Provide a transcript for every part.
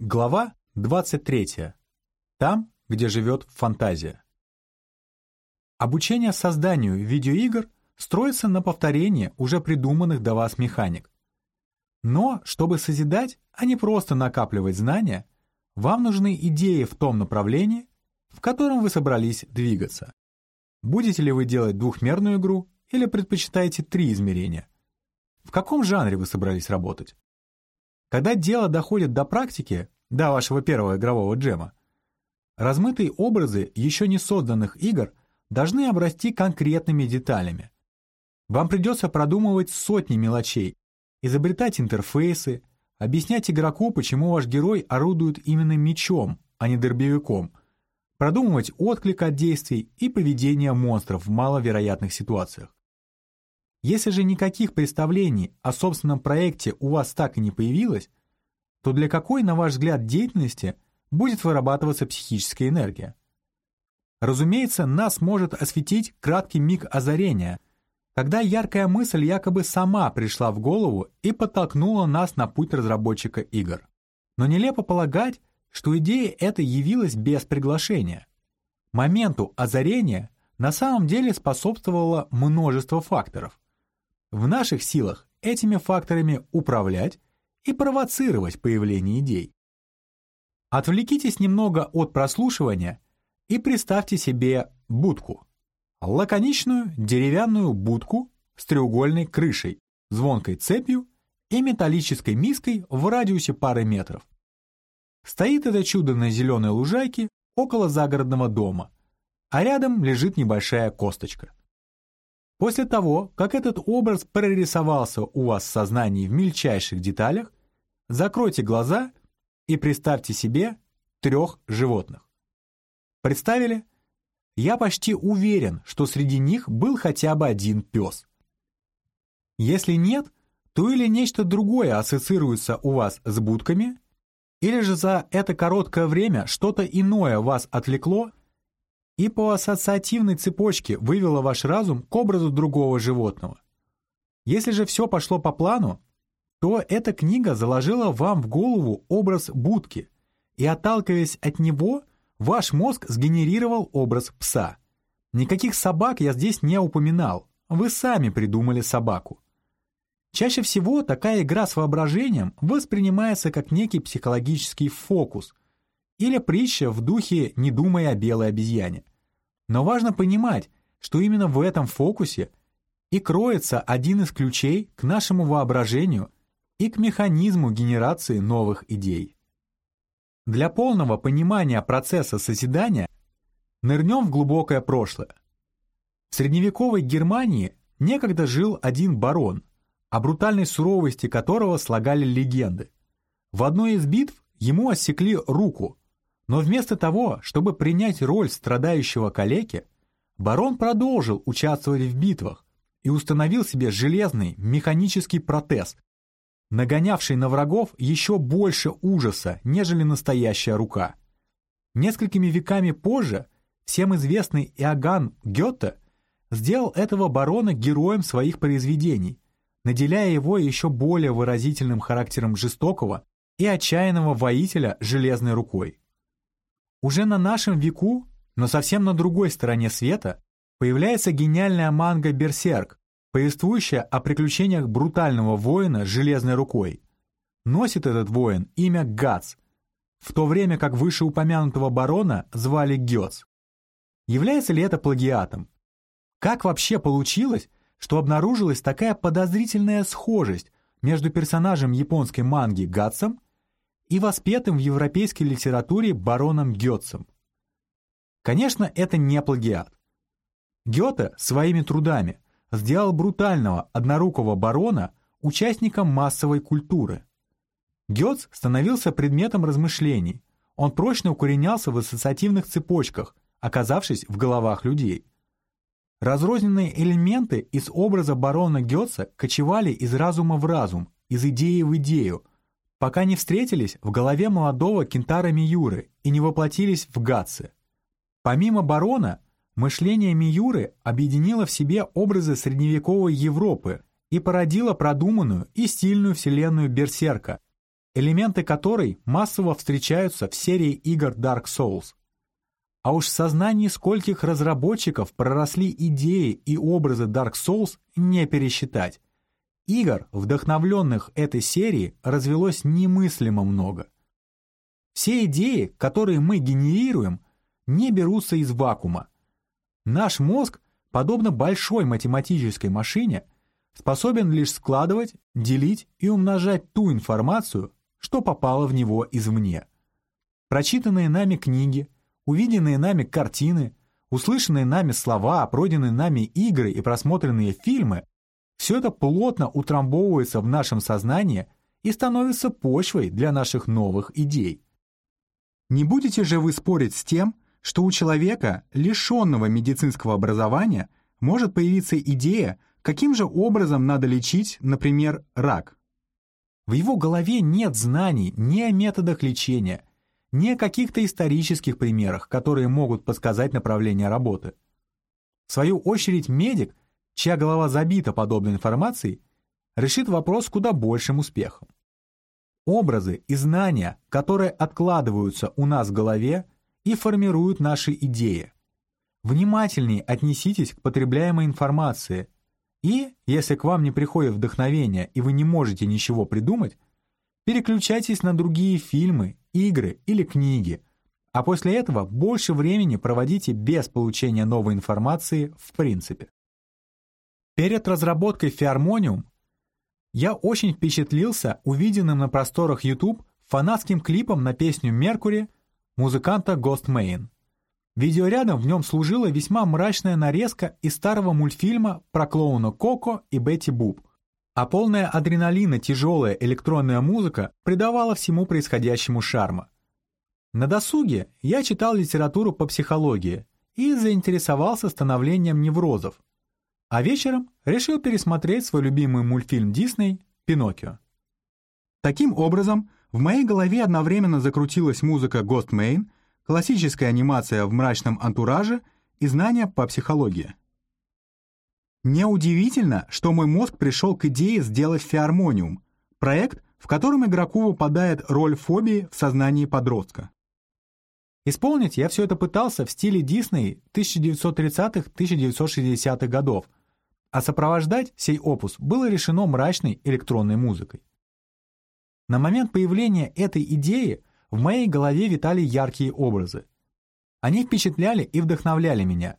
Глава 23. Там, где живет фантазия. Обучение созданию видеоигр строится на повторении уже придуманных до вас механик. Но, чтобы созидать, а не просто накапливать знания, вам нужны идеи в том направлении, в котором вы собрались двигаться. Будете ли вы делать двухмерную игру или предпочитаете три измерения? В каком жанре вы собрались работать? Когда дело доходит до практики, до вашего первого игрового джема, размытые образы еще не созданных игр должны обрасти конкретными деталями. Вам придется продумывать сотни мелочей, изобретать интерфейсы, объяснять игроку, почему ваш герой орудует именно мечом, а не дробовиком, продумывать отклик от действий и поведение монстров в маловероятных ситуациях. Если же никаких представлений о собственном проекте у вас так и не появилось, то для какой, на ваш взгляд, деятельности будет вырабатываться психическая энергия? Разумеется, нас может осветить краткий миг озарения, когда яркая мысль якобы сама пришла в голову и подтолкнула нас на путь разработчика игр. Но нелепо полагать, что идея эта явилась без приглашения. Моменту озарения на самом деле способствовало множество факторов. В наших силах этими факторами управлять и провоцировать появление идей. Отвлекитесь немного от прослушивания и представьте себе будку. Лаконичную деревянную будку с треугольной крышей, звонкой цепью и металлической миской в радиусе пары метров. Стоит это чудо на зеленой лужайке около загородного дома, а рядом лежит небольшая косточка – После того, как этот образ прорисовался у вас в сознании в мельчайших деталях, закройте глаза и представьте себе трех животных. Представили? Я почти уверен, что среди них был хотя бы один пес. Если нет, то или нечто другое ассоциируется у вас с будками, или же за это короткое время что-то иное вас отвлекло и по ассоциативной цепочке вывела ваш разум к образу другого животного. Если же все пошло по плану, то эта книга заложила вам в голову образ будки, и, отталкиваясь от него, ваш мозг сгенерировал образ пса. Никаких собак я здесь не упоминал, вы сами придумали собаку. Чаще всего такая игра с воображением воспринимается как некий психологический фокус – или притча в духе «не думай о белой обезьяне». Но важно понимать, что именно в этом фокусе и кроется один из ключей к нашему воображению и к механизму генерации новых идей. Для полного понимания процесса созидания нырнем в глубокое прошлое. В средневековой Германии некогда жил один барон, о брутальной суровости которого слагали легенды. В одной из битв ему осекли руку, но вместо того, чтобы принять роль страдающего калеки, барон продолжил участвовать в битвах и установил себе железный механический протез, нагонявший на врагов еще больше ужаса, нежели настоящая рука. Несколькими веками позже всем известный Иоганн Гёте сделал этого барона героем своих произведений, наделяя его еще более выразительным характером жестокого и отчаянного воителя железной рукой. Уже на нашем веку, но совсем на другой стороне света, появляется гениальная манга «Берсерк», повествующая о приключениях брутального воина с железной рукой. Носит этот воин имя Гац, в то время как вышеупомянутого барона звали Гёц. Является ли это плагиатом? Как вообще получилось, что обнаружилась такая подозрительная схожесть между персонажем японской манги Гатсом и воспетым в европейской литературе бароном Гетцем. Конечно, это не плагиат. Гёте своими трудами сделал брутального однорукого барона участником массовой культуры. Гёц становился предметом размышлений, он прочно укоренялся в ассоциативных цепочках, оказавшись в головах людей. Разрозненные элементы из образа барона Гёца кочевали из разума в разум, из идеи в идею, пока не встретились в голове молодого Кентара Миюры и не воплотились в Гатсе. Помимо барона, мышление Миюры объединило в себе образы средневековой Европы и породило продуманную и стильную вселенную Берсерка, элементы которой массово встречаются в серии игр Dark Souls. А уж в сознании скольких разработчиков проросли идеи и образы Dark Souls не пересчитать. Игр, вдохновленных этой серией, развелось немыслимо много. Все идеи, которые мы генерируем, не берутся из вакуума. Наш мозг, подобно большой математической машине, способен лишь складывать, делить и умножать ту информацию, что попало в него извне. Прочитанные нами книги, увиденные нами картины, услышанные нами слова, пройденные нами игры и просмотренные фильмы – все это плотно утрамбовывается в нашем сознании и становится почвой для наших новых идей. Не будете же вы спорить с тем, что у человека, лишенного медицинского образования, может появиться идея, каким же образом надо лечить, например, рак? В его голове нет знаний ни о методах лечения, ни о каких-то исторических примерах, которые могут подсказать направление работы. В свою очередь медик, чья голова забита подобной информацией, решит вопрос куда большим успехом. Образы и знания, которые откладываются у нас в голове и формируют наши идеи. Внимательнее отнеситесь к потребляемой информации и, если к вам не приходит вдохновение и вы не можете ничего придумать, переключайтесь на другие фильмы, игры или книги, а после этого больше времени проводите без получения новой информации в принципе. Перед разработкой Фиармониум я очень впечатлился увиденным на просторах YouTube фанатским клипом на песню «Меркури» музыканта Ghost Main. Видеорядом в нем служила весьма мрачная нарезка из старого мультфильма про клоуна Коко и Бетти Буб. А полная адреналина тяжелая электронная музыка придавала всему происходящему шарма. На досуге я читал литературу по психологии и заинтересовался становлением неврозов. А вечером решил пересмотреть свой любимый мультфильм Дисней «Пиноккио». Таким образом, в моей голове одновременно закрутилась музыка Ghost Main — классическая анимация в мрачном антураже и знания по психологии. Неудивительно, что мой мозг пришел к идее сделать фиармониум, проект, в котором игроку выпадает роль фобии в сознании подростка. Исполнить я все это пытался в стиле Дисней 1930-1960-х годов, а сопровождать сей опус было решено мрачной электронной музыкой. На момент появления этой идеи в моей голове витали яркие образы. Они впечатляли и вдохновляли меня.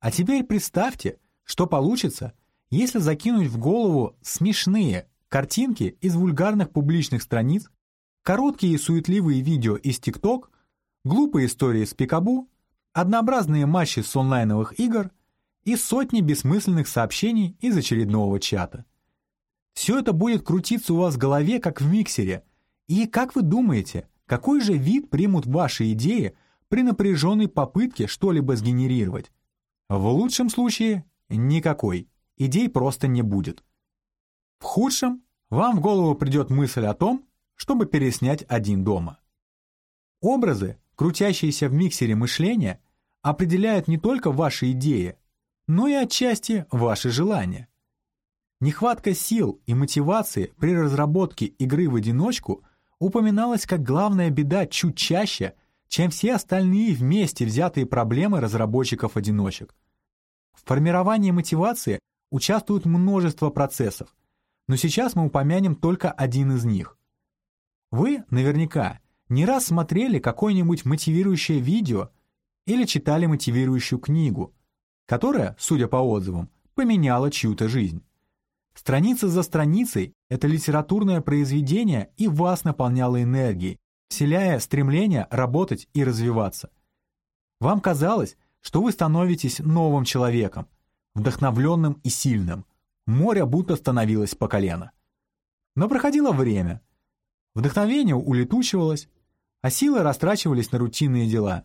А теперь представьте, что получится, если закинуть в голову смешные картинки из вульгарных публичных страниц, короткие и суетливые видео из ТикТок, глупые истории с Пикабу, однообразные матчи с онлайновых игр и сотни бессмысленных сообщений из очередного чата. Все это будет крутиться у вас в голове, как в миксере. И как вы думаете, какой же вид примут ваши идеи при напряженной попытке что-либо сгенерировать? В лучшем случае никакой, идей просто не будет. В худшем вам в голову придет мысль о том, чтобы переснять один дома. Образы, крутящиеся в миксере мышления, определяют не только ваши идеи, но и отчасти ваши желания. Нехватка сил и мотивации при разработке игры в одиночку – упоминалась как главная беда чуть чаще, чем все остальные вместе взятые проблемы разработчиков-одиночек. В формировании мотивации участвует множество процессов, но сейчас мы упомянем только один из них. Вы наверняка не раз смотрели какое-нибудь мотивирующее видео или читали мотивирующую книгу, которая, судя по отзывам, поменяла чью-то жизнь. Страница за страницей это литературное произведение и вас наполняло энергией, вселяя стремление работать и развиваться. Вам казалось, что вы становитесь новым человеком, вдохновленным и сильным. Море будто становилось по колено. Но проходило время. Вдохновение улетучивалось, а силы растрачивались на рутинные дела.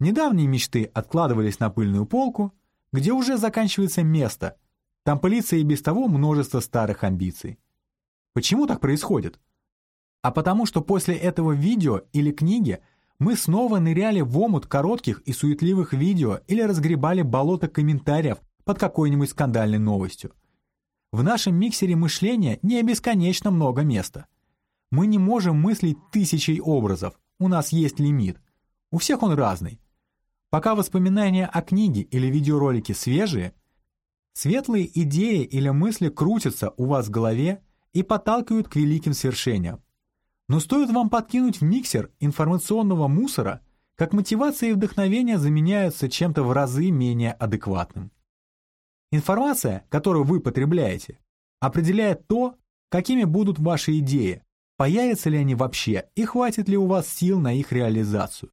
Недавние мечты откладывались на пыльную полку, где уже заканчивается место – там пылится и без того множество старых амбиций. Почему так происходит? А потому что после этого видео или книги мы снова ныряли в омут коротких и суетливых видео или разгребали болото комментариев под какой-нибудь скандальной новостью. В нашем миксере мышления не бесконечно много места. Мы не можем мыслить тысячей образов, у нас есть лимит. У всех он разный. Пока воспоминания о книге или видеоролике свежие, светлые идеи или мысли крутятся у вас в голове и подталкивают к великим свершениям. Но стоит вам подкинуть в миксер информационного мусора, как мотивация и вдохновение заменяются чем-то в разы менее адекватным. Информация, которую вы потребляете, определяет то, какими будут ваши идеи, появятся ли они вообще и хватит ли у вас сил на их реализацию.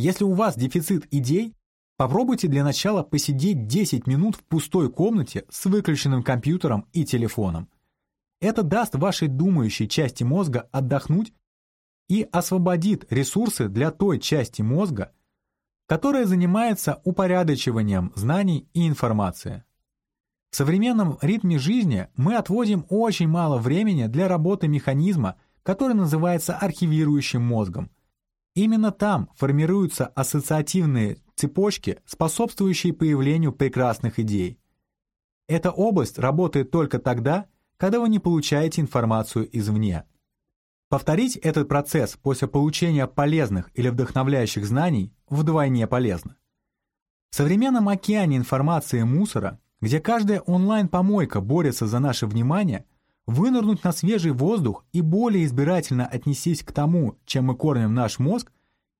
Если у вас дефицит идей, попробуйте для начала посидеть 10 минут в пустой комнате с выключенным компьютером и телефоном. Это даст вашей думающей части мозга отдохнуть и освободит ресурсы для той части мозга, которая занимается упорядочиванием знаний и информации. В современном ритме жизни мы отводим очень мало времени для работы механизма, который называется архивирующим мозгом. Именно там формируются ассоциативные цепочки, способствующие появлению прекрасных идей. Эта область работает только тогда, когда вы не получаете информацию извне. Повторить этот процесс после получения полезных или вдохновляющих знаний вдвойне полезно. В современном океане информации мусора где каждая онлайн-помойка борется за наше внимание, вынырнуть на свежий воздух и более избирательно отнестись к тому, чем мы кормим наш мозг,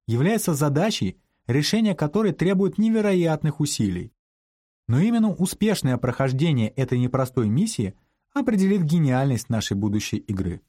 является задачей, решение которой требует невероятных усилий. Но именно успешное прохождение этой непростой миссии определит гениальность нашей будущей игры.